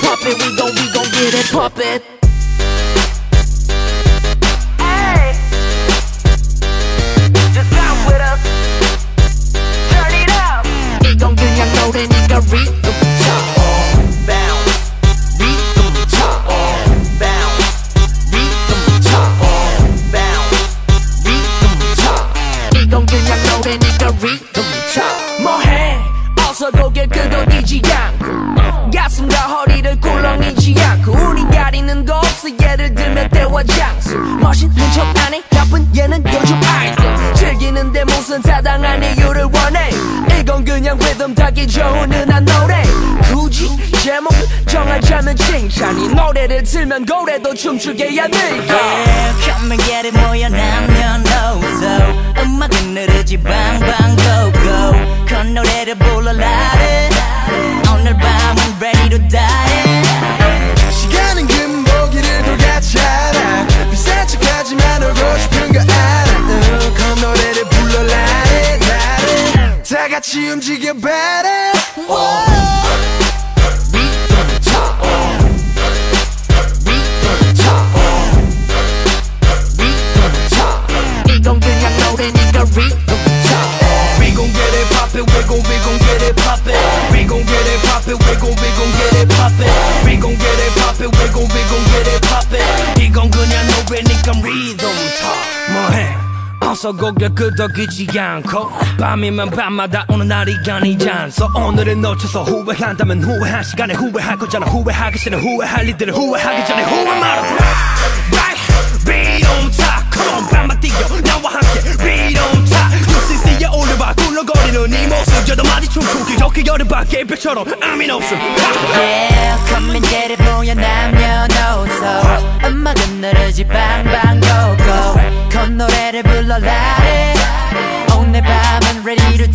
pop it, we gon' we gon' get it pop it. Hey, just bounce with us. Turn it up. 이건 그냥 노래니까 리듬 타. Bounce, 리듬 타. bounce, 리듬 타. bounce. 리듬 타. 이건 그냥 노래니까 리듬 타. 뭐해? 어서 고개 끄덕이지 않고 가슴과 허리를 꿀렁이지 않고 우린 가리는 거 없어. 예를 들면 때와 장소. 멋있는 척 안해 나쁜 얘는 요즘 아이돌. 즐기는데 무슨 타당한 이유를 원해? 이건 그냥 리듬 타기 좋은 은한 노래. 굳이 제목을 정하자면 칭찬이 노래를 틀면 고래도 춤추게 해야 돼 Yeah, come and get it 모여 남녀노소. 음악은 느르지 방방 go go 같이 움직여 봐라 리듬 타 리듬 타 리듬 타 이건 그냥 노래니까 리듬 타 We gon' get it poppin', we gon' we gon' get it poppin'. We gon' get it poppin', we gon' we gon' get it poppin'. We gon' get it poppin', we gon' we gon' get it poppin'. 이건 그냥 노래니까 리듬 타. 뭐해? 어서 고개 끄덕이지 않고 밤이면 밤마다 오는 날이 아니지 않소 오늘을 놓쳐서 후회한다면 후회한 시간에 후회할 거잖아. 후회하기 싫은 후회할 일들을 후회하기 전에 후회 말아서 Right, 리듬 타 Come on 밤만 뛰어. 나와 함께 리듬 타 UCC에 올려봐 굴러거리는 이 모습. 저도 많이 춤추기 좋게 여름밤 개별처럼 의미 없음. Yeah, come and get it 모여 남녀노소 음악은 ready to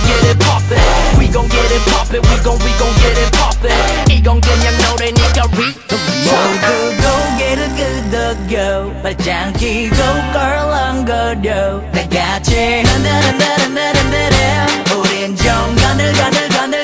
get it poppin', we gon' we gon' get it poppin'. 이건 그냥 노래니까 리듬 타. 모두 고개를 끄덕여 발짱 끼고 껄렁거려 다같이 흔들흔들흔들흔들해 우린 좀 건들건들 건들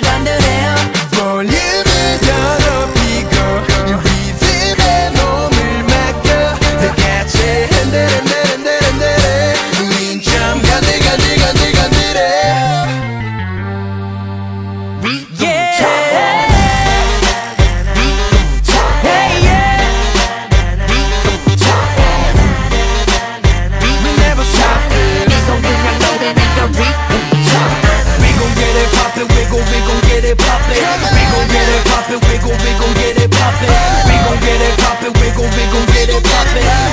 It poppin'. We gon' get it poppin', we gon' we gon' get it poppin'. We gon' get it poppin', we gon' we gon' get it poppin'.